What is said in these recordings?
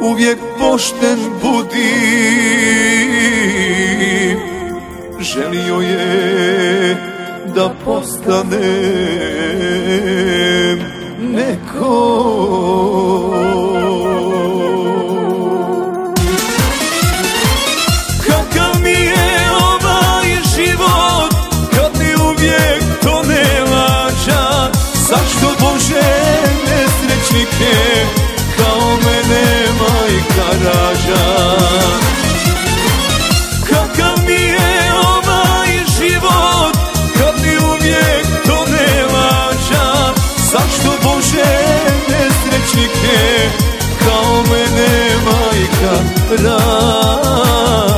uvijek pošten budi. Želio je da postane neko. Kakav mi je ovaj život kad mi uvijek to rađa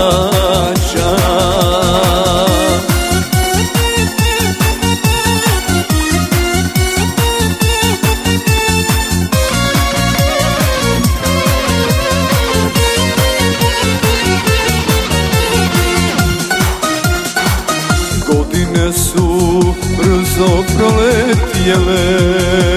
Godine su brzo proletjele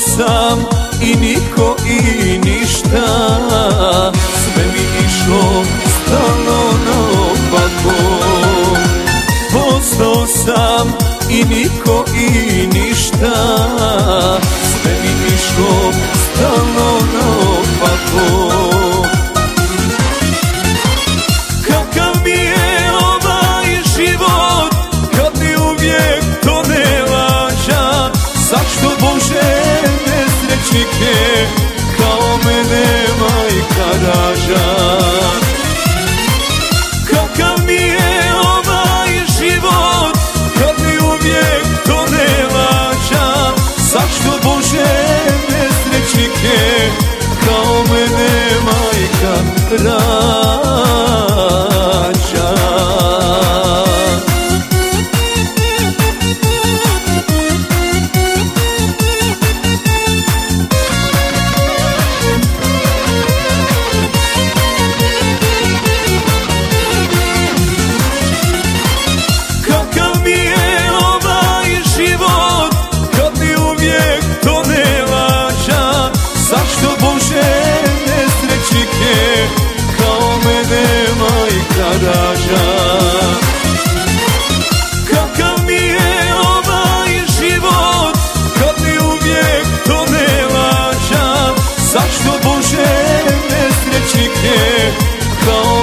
sam i niko i ništa. Sve mi išlo stalno naopako. Postao sam i niko i ništa će kao mene majka rađa. Kakav mi je ovaj život kad mi uvijek to ne lađa? Zašto Bože nesrećnike kao mene majka rađa? događa Kakav mi je ovaj život Kad mi uvijek to ne laža Zašto Bože nesrećnike Kao